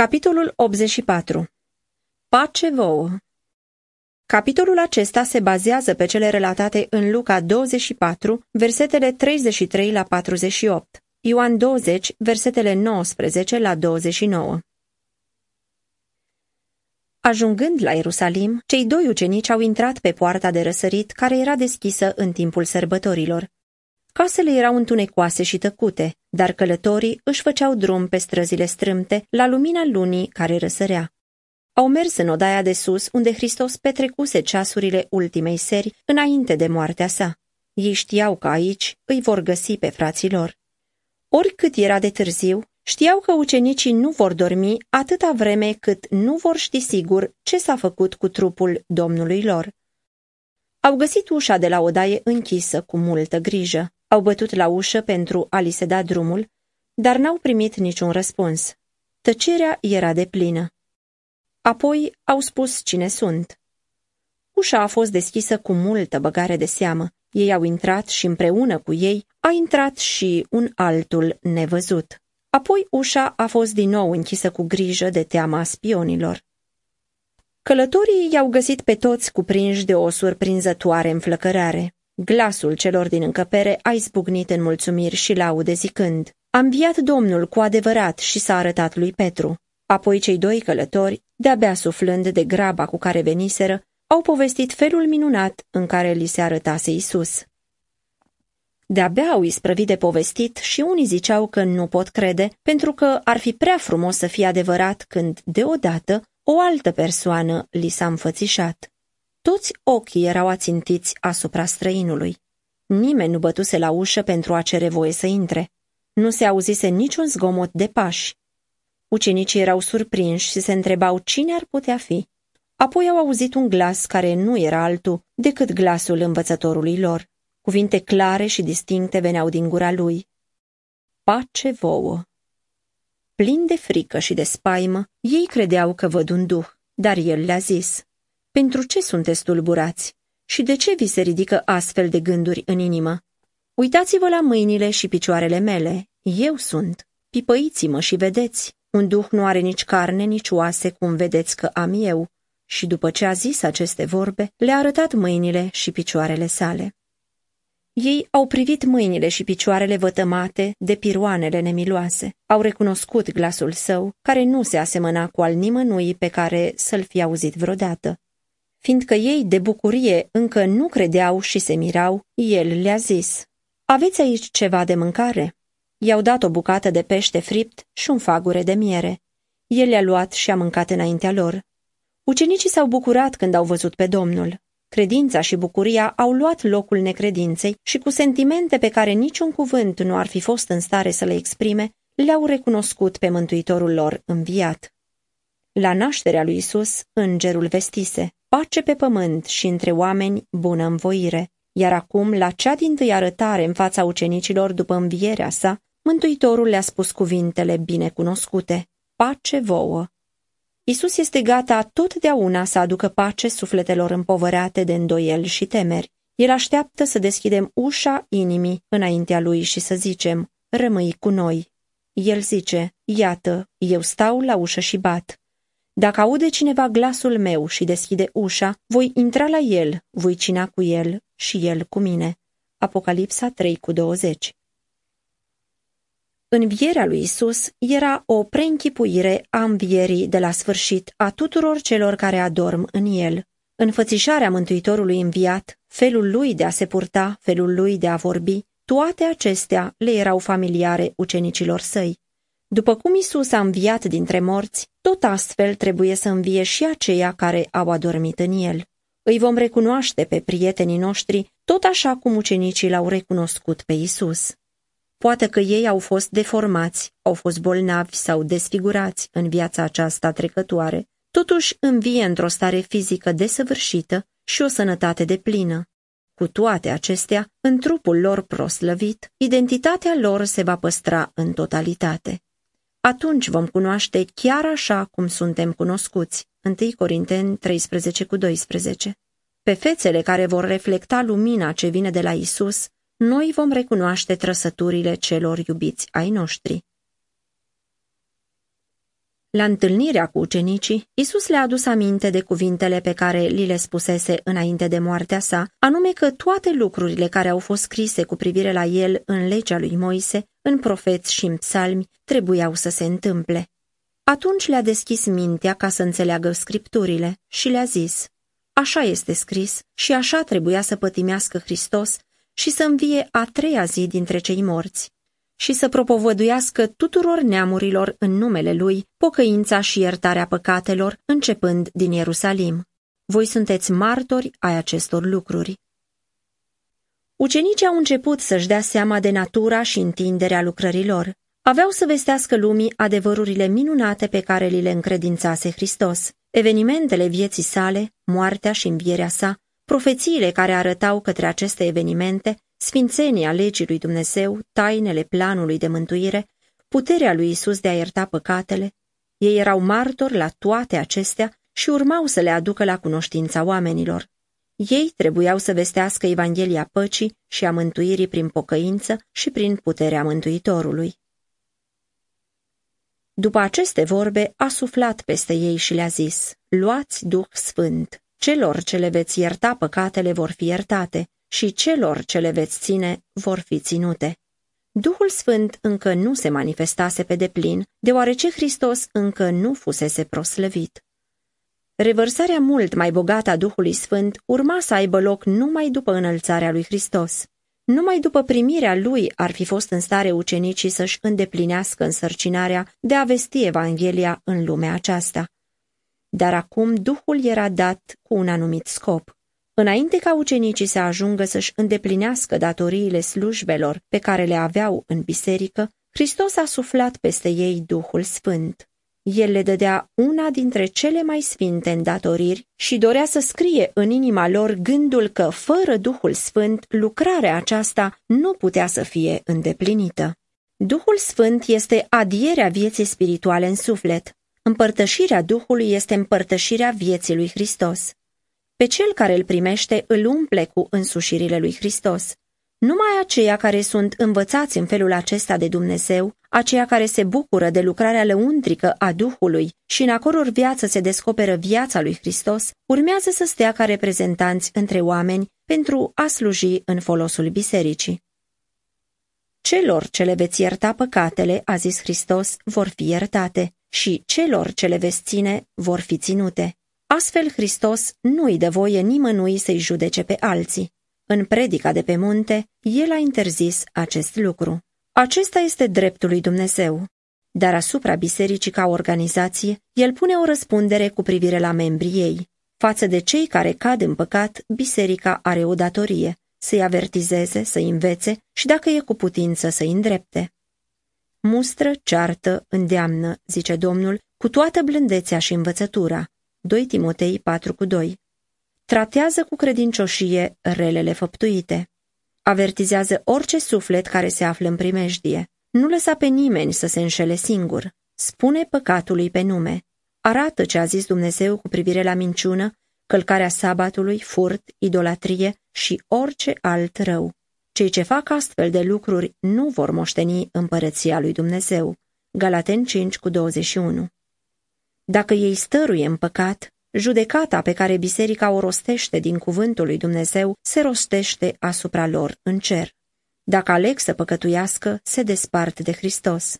Capitolul 84 Pace vouă Capitolul acesta se bazează pe cele relatate în Luca 24, versetele 33 la 48, Ioan 20, versetele 19 la 29. Ajungând la Ierusalim, cei doi ucenici au intrat pe poarta de răsărit care era deschisă în timpul sărbătorilor. Casele erau întunecoase și tăcute, dar călătorii își făceau drum pe străzile strâmte la lumina lunii care răsărea. Au mers în odaia de sus, unde Hristos petrecuse ceasurile ultimei seri înainte de moartea sa. Ei știau că aici îi vor găsi pe frații lor. Oricât era de târziu, știau că ucenicii nu vor dormi atâta vreme cât nu vor ști sigur ce s-a făcut cu trupul Domnului lor. Au găsit ușa de la odaie închisă cu multă grijă. Au bătut la ușă pentru a li se da drumul, dar n-au primit niciun răspuns. Tăcerea era de plină. Apoi au spus cine sunt. Ușa a fost deschisă cu multă băgare de seamă. Ei au intrat și împreună cu ei a intrat și un altul nevăzut. Apoi ușa a fost din nou închisă cu grijă de teama spionilor. Călătorii i-au găsit pe toți cuprinși de o surprinzătoare înflăcărare. Glasul celor din încăpere a izbucnit în mulțumiri și laude zicând, A înviat Domnul cu adevărat și s-a arătat lui Petru. Apoi cei doi călători, de-abia suflând de graba cu care veniseră, au povestit felul minunat în care li se arătase Isus. De-abia au isprăvit de povestit și unii ziceau că nu pot crede, pentru că ar fi prea frumos să fie adevărat când, deodată, o altă persoană li s-a înfățișat. Toți ochii erau ațintiți asupra străinului. Nimeni nu bătuse la ușă pentru a cere voie să intre. Nu se auzise niciun zgomot de pași. Ucenicii erau surprinși și se întrebau cine ar putea fi. Apoi au auzit un glas care nu era altul decât glasul învățătorului lor. Cuvinte clare și distincte veneau din gura lui. Pace vouă! Plin de frică și de spaimă, ei credeau că văd un duh, dar el le-a zis, Pentru ce sunteți tulburați? Și de ce vi se ridică astfel de gânduri în inimă? Uitați-vă la mâinile și picioarele mele, eu sunt. Pipăiți-mă și vedeți, un duh nu are nici carne, nici oase, cum vedeți că am eu. Și după ce a zis aceste vorbe, le-a arătat mâinile și picioarele sale. Ei au privit mâinile și picioarele vătămate de piroanele nemiloase. Au recunoscut glasul său, care nu se asemăna cu al nimănui pe care să-l fi auzit vreodată. Fiindcă ei de bucurie încă nu credeau și se mirau, el le-a zis, Aveți aici ceva de mâncare?" I-au dat o bucată de pește fript și un fagure de miere. El le-a luat și a mâncat înaintea lor. Ucenicii s-au bucurat când au văzut pe Domnul. Credința și bucuria au luat locul necredinței și cu sentimente pe care niciun cuvânt nu ar fi fost în stare să le exprime, le-au recunoscut pe Mântuitorul lor înviat. La nașterea lui Isus, îngerul vestise, pace pe pământ și între oameni bună învoire, iar acum, la cea din tâi arătare în fața ucenicilor după învierea sa, Mântuitorul le-a spus cuvintele binecunoscute, pace vouă. Isus este gata totdeauna să aducă pace sufletelor împovărate de îndoieli și temeri. El așteaptă să deschidem ușa inimii înaintea lui și să zicem, rămâi cu noi. El zice, iată, eu stau la ușă și bat. Dacă aude cineva glasul meu și deschide ușa, voi intra la el, voi cina cu el și el cu mine. Apocalipsa 3 cu 20 Învierea lui Isus era o preînchipuire a învierii de la sfârșit a tuturor celor care adorm în el. Înfățișarea Mântuitorului înviat, felul lui de a se purta, felul lui de a vorbi, toate acestea le erau familiare ucenicilor săi. După cum Isus a înviat dintre morți, tot astfel trebuie să învie și aceia care au adormit în el. Îi vom recunoaște pe prietenii noștri tot așa cum ucenicii l-au recunoscut pe Isus. Poate că ei au fost deformați, au fost bolnavi sau desfigurați în viața aceasta trecătoare, totuși învie într-o stare fizică desăvârșită și o sănătate de plină. Cu toate acestea, în trupul lor proslăvit, identitatea lor se va păstra în totalitate. Atunci vom cunoaște chiar așa cum suntem cunoscuți. 1 Corinteni 13 cu 12 Pe fețele care vor reflecta lumina ce vine de la Isus, noi vom recunoaște trăsăturile celor iubiți ai noștri. La întâlnirea cu ucenicii, Isus le-a adus aminte de cuvintele pe care li le spusese înainte de moartea sa, anume că toate lucrurile care au fost scrise cu privire la el în legea lui Moise, în profeți și în psalmi, trebuiau să se întâmple. Atunci le-a deschis mintea ca să înțeleagă scripturile și le-a zis, Așa este scris și așa trebuia să pătimească Hristos și să învie a treia zi dintre cei morți și să propovăduiască tuturor neamurilor în numele Lui pocăința și iertarea păcatelor, începând din Ierusalim. Voi sunteți martori ai acestor lucruri. Ucenicii au început să-și dea seama de natura și întinderea lucrărilor. Aveau să vestească lumii adevărurile minunate pe care li le încredințase Hristos. Evenimentele vieții sale, moartea și învierea sa, profețiile care arătau către aceste evenimente, sfințenia legii lui Dumnezeu, tainele planului de mântuire, puterea lui Isus de a ierta păcatele, ei erau martori la toate acestea și urmau să le aducă la cunoștința oamenilor. Ei trebuiau să vestească Evanghelia păcii și a mântuirii prin pocăință și prin puterea Mântuitorului. După aceste vorbe, a suflat peste ei și le-a zis, Luați Duh Sfânt, celor ce le veți ierta păcatele vor fi iertate și celor ce le veți ține vor fi ținute. Duhul Sfânt încă nu se manifestase pe deplin, deoarece Hristos încă nu fusese proslăvit. Revărsarea mult mai bogată a Duhului Sfânt urma să aibă loc numai după înălțarea lui Hristos. Numai după primirea lui ar fi fost în stare ucenicii să-și îndeplinească însărcinarea de a vesti Evanghelia în lumea aceasta. Dar acum Duhul era dat cu un anumit scop. Înainte ca ucenicii să ajungă să-și îndeplinească datoriile slujbelor pe care le aveau în biserică, Hristos a suflat peste ei Duhul Sfânt. El le dădea una dintre cele mai sfinte îndatoriri și dorea să scrie în inima lor gândul că, fără Duhul Sfânt, lucrarea aceasta nu putea să fie îndeplinită. Duhul Sfânt este adierea vieții spirituale în suflet. Împărtășirea Duhului este împărtășirea vieții lui Hristos. Pe cel care îl primește îl umple cu însușirile lui Hristos. Numai aceia care sunt învățați în felul acesta de Dumnezeu, aceia care se bucură de lucrarea lăuntrică a Duhului și în acoror viață se descoperă viața lui Hristos, urmează să stea ca reprezentanți între oameni pentru a sluji în folosul bisericii. Celor ce le veți ierta păcatele, a zis Hristos, vor fi iertate și celor ce le veți ține vor fi ținute. Astfel Hristos nu-i dă voie nimănui să-i judece pe alții. În predica de pe munte, el a interzis acest lucru. Acesta este dreptul lui Dumnezeu. Dar asupra bisericii ca organizație, el pune o răspundere cu privire la membrii ei. Față de cei care cad în păcat, biserica are o datorie, să-i avertizeze, să-i învețe și, dacă e cu putință, să-i îndrepte. Mustră, ceartă, îndeamnă, zice Domnul, cu toată blândețea și învățătura. 2 Timotei 4 cu 2 Tratează cu credincioșie relele făptuite. Avertizează orice suflet care se află în primejdie. Nu lăsa pe nimeni să se înșele singur. Spune păcatului pe nume. Arată ce a zis Dumnezeu cu privire la minciună, călcarea sabatului, furt, idolatrie și orice alt rău. Cei ce fac astfel de lucruri nu vor moșteni împărăția lui Dumnezeu. Galaten 5 cu 21 Dacă ei stăruie în păcat, Judecata pe care biserica o rostește din cuvântul lui Dumnezeu se rostește asupra lor în cer. Dacă aleg să păcătuiască, se despart de Hristos.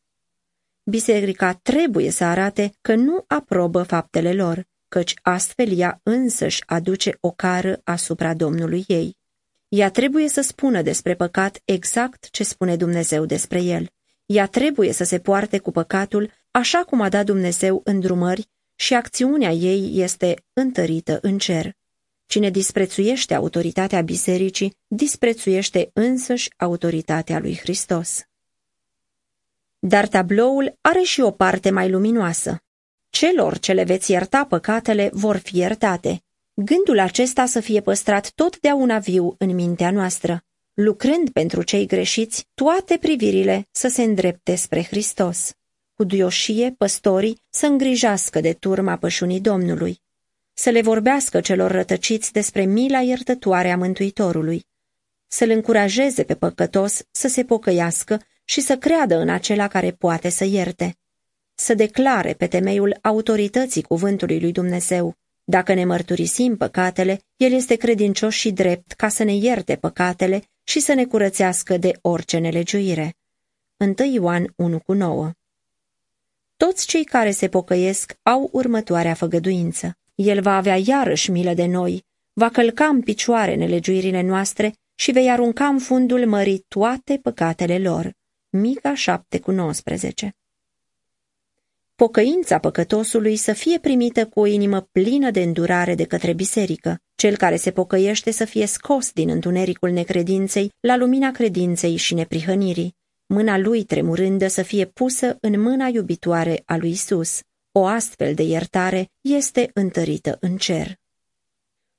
Biserica trebuie să arate că nu aprobă faptele lor, căci astfel ea însăși aduce o cară asupra Domnului ei. Ea trebuie să spună despre păcat exact ce spune Dumnezeu despre el. Ea trebuie să se poarte cu păcatul așa cum a dat Dumnezeu îndrumări și acțiunea ei este întărită în cer. Cine disprețuiește autoritatea bisericii, disprețuiește însăși autoritatea lui Hristos. Dar tabloul are și o parte mai luminoasă. Celor ce le veți ierta păcatele vor fi iertate. Gândul acesta să fie păstrat totdeauna viu în mintea noastră. Lucrând pentru cei greșiți, toate privirile să se îndrepte spre Hristos cu duioșie păstorii să îngrijească de turma pășunii Domnului, să le vorbească celor rătăciți despre mila iertătoare a Mântuitorului, să-l încurajeze pe păcătos să se pocăiască și să creadă în acela care poate să ierte, să declare pe temeiul autorității cuvântului lui Dumnezeu. Dacă ne mărturisim păcatele, El este credincios și drept ca să ne ierte păcatele și să ne curățească de orice nelegiuire. 1 Ioan 1 cu 9 Toți cei care se pocăiesc au următoarea făgăduință. El va avea iarăși milă de noi, va călca în picioare nelegiuirile noastre și vei arunca în fundul mării toate păcatele lor. Mica 7 cu 19 Pocăința păcătosului să fie primită cu o inimă plină de îndurare de către biserică, cel care se pocăiește să fie scos din întunericul necredinței la lumina credinței și neprihănirii, mâna lui tremurândă să fie pusă în mâna iubitoare a lui Isus. O astfel de iertare este întărită în cer.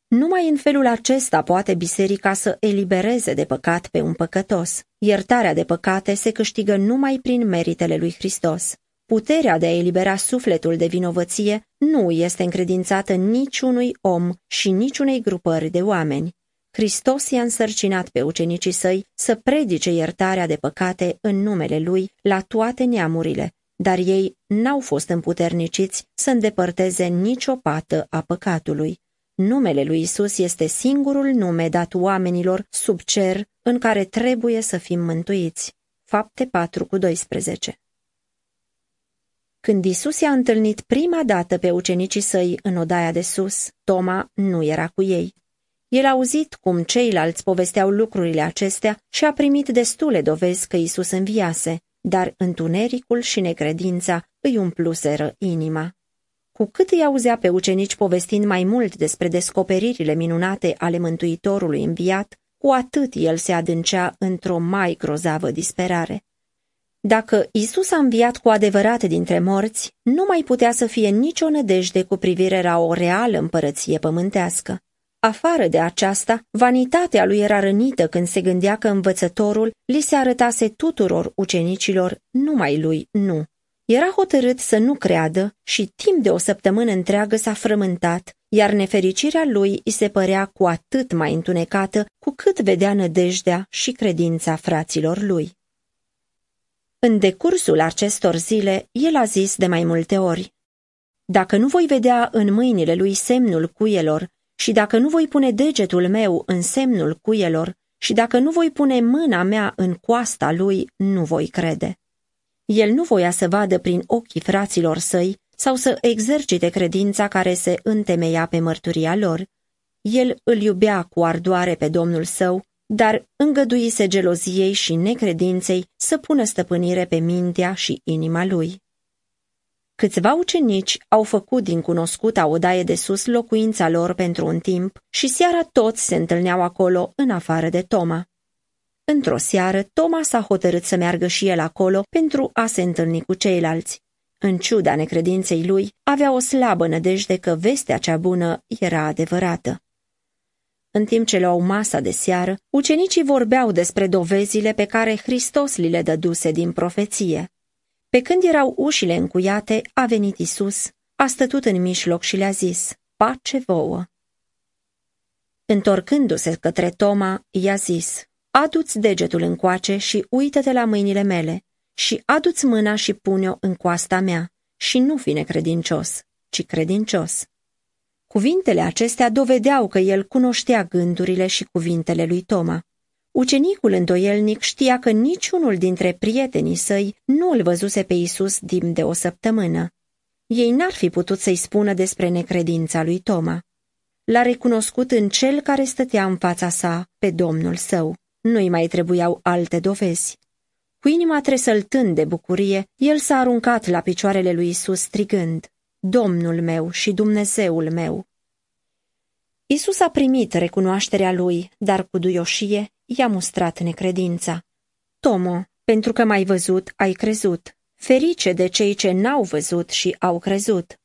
Numai în felul acesta poate biserica să elibereze de păcat pe un păcătos. Iertarea de păcate se câștigă numai prin meritele lui Hristos. Puterea de a elibera sufletul de vinovăție nu este încredințată niciunui om și niciunei grupări de oameni. Hristos i-a însărcinat pe ucenicii săi să predice iertarea de păcate în numele Lui la toate neamurile, dar ei n-au fost împuterniciți să îndepărteze nicio pată a păcatului. Numele lui Isus este singurul nume dat oamenilor sub cer în care trebuie să fim mântuiți. Fapte 4 cu 12 Când Isus i-a întâlnit prima dată pe ucenicii săi în odaia de sus, Toma nu era cu ei. El a auzit cum ceilalți povesteau lucrurile acestea și a primit destule dovezi că Isus înviase, dar întunericul și necredința îi umpluseră inima. Cu cât îi auzea pe ucenici povestind mai mult despre descoperirile minunate ale Mântuitorului înviat, cu atât el se adâncea într-o mai grozavă disperare. Dacă Isus a înviat cu adevărat dintre morți, nu mai putea să fie nicio nădejde cu privire la o reală împărăție pământească. Afară de aceasta, vanitatea lui era rănită când se gândea că învățătorul li se arătase tuturor ucenicilor, numai lui nu. Era hotărât să nu creadă și timp de o săptămână întreagă s-a frământat, iar nefericirea lui îi se părea cu atât mai întunecată cu cât vedea nădejdea și credința fraților lui. În decursul acestor zile, el a zis de mai multe ori, Dacă nu voi vedea în mâinile lui semnul cuielor și dacă nu voi pune degetul meu în semnul cuielor și dacă nu voi pune mâna mea în coasta lui, nu voi crede. El nu voia să vadă prin ochii fraților săi sau să exercite credința care se întemeia pe mărturia lor. El îl iubea cu ardoare pe domnul său, dar îngăduise geloziei și necredinței să pună stăpânire pe mintea și inima lui. Câțiva ucenici au făcut din cunoscuta odaie de sus locuința lor pentru un timp și seara toți se întâlneau acolo în afară de Toma. Într-o seară, Toma s-a hotărât să meargă și el acolo pentru a se întâlni cu ceilalți. În ciuda necredinței lui, avea o slabă nădejde că vestea cea bună era adevărată. În timp ce luau masa de seară, ucenicii vorbeau despre dovezile pe care Hristos li le dăduse din profeție. Pe când erau ușile încuiate, a venit Isus, a stătut în mijloc și le-a zis, pace vouă. Întorcându-se către Toma, i-a zis, adu-ți degetul încoace și uită-te la mâinile mele și adu-ți mâna și pune-o în coasta mea și nu fi necredincios, ci credincios. Cuvintele acestea dovedeau că el cunoștea gândurile și cuvintele lui Toma. Ucenicul îndoielnic știa că niciunul dintre prietenii săi nu îl văzuse pe Isus timp de o săptămână. Ei n-ar fi putut să-i spună despre necredința lui Toma. L-a recunoscut în cel care stătea în fața sa, pe Domnul său. Nu-i mai trebuiau alte dovezi. Cu inima tresăltând de bucurie, el s-a aruncat la picioarele lui Isus strigând, Domnul meu și Dumnezeul meu! Isus a primit recunoașterea lui, dar cu duioșie i-a mustrat necredința. Tomo, pentru că m-ai văzut, ai crezut. Ferice de cei ce n-au văzut și au crezut.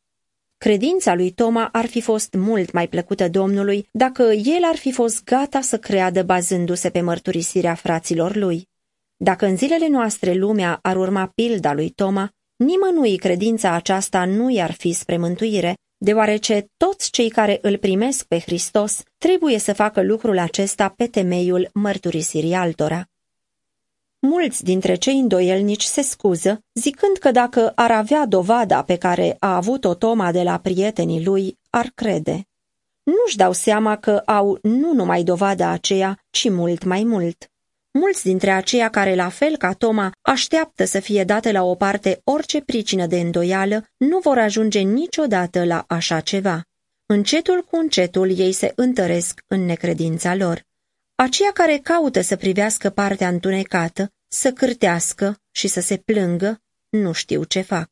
Credința lui Toma ar fi fost mult mai plăcută Domnului dacă el ar fi fost gata să creadă bazându-se pe mărturisirea fraților lui. Dacă în zilele noastre lumea ar urma pilda lui Toma, nimănui credința aceasta nu i-ar fi spre mântuire, deoarece toți cei care îl primesc pe Hristos trebuie să facă lucrul acesta pe temeiul mărturisirii altora. Mulți dintre cei îndoielnici se scuză, zicând că dacă ar avea dovada pe care a avut-o Toma de la prietenii lui, ar crede. Nu-și dau seama că au nu numai dovada aceea, ci mult mai mult. Mulți dintre aceia care, la fel ca Toma, așteaptă să fie date la o parte orice pricină de îndoială, nu vor ajunge niciodată la așa ceva. Încetul cu încetul ei se întăresc în necredința lor. Aceia care caută să privească partea întunecată, să cârtească și să se plângă, nu știu ce fac.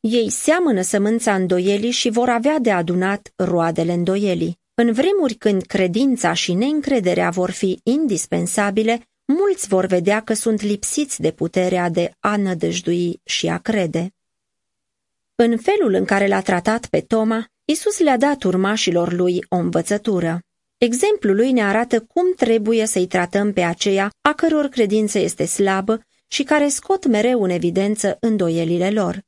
Ei seamănă sămânța îndoielii și vor avea de adunat roadele îndoielii. În vremuri când credința și neîncrederea vor fi indispensabile, mulți vor vedea că sunt lipsiți de puterea de a nădăjdui și a crede. În felul în care l-a tratat pe Toma, Isus le-a dat urmașilor lui o învățătură. Exemplul lui ne arată cum trebuie să-i tratăm pe aceia a căror credință este slabă și care scot mereu în evidență îndoielile lor.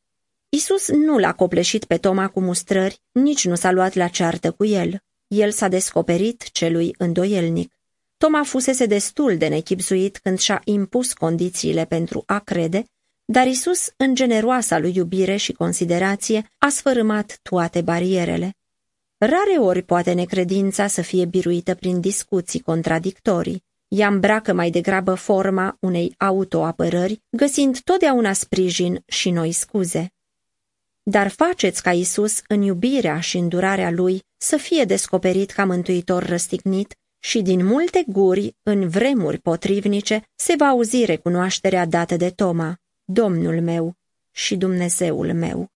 Isus nu l-a copleșit pe Toma cu mustrări, nici nu s-a luat la ceartă cu el. El s-a descoperit celui îndoielnic. Toma fusese destul de nechipzuit când și-a impus condițiile pentru a crede, dar Isus, în generoasa lui iubire și considerație, a sfărâmat toate barierele. Rare ori poate necredința să fie biruită prin discuții contradictorii. Ea îmbracă mai degrabă forma unei autoapărări, găsind totdeauna sprijin și noi scuze. Dar faceți ca Isus, în iubirea și îndurarea Lui, să fie descoperit ca mântuitor răstignit și din multe guri, în vremuri potrivnice, se va auzi recunoașterea dată de Toma, Domnul meu și Dumnezeul meu.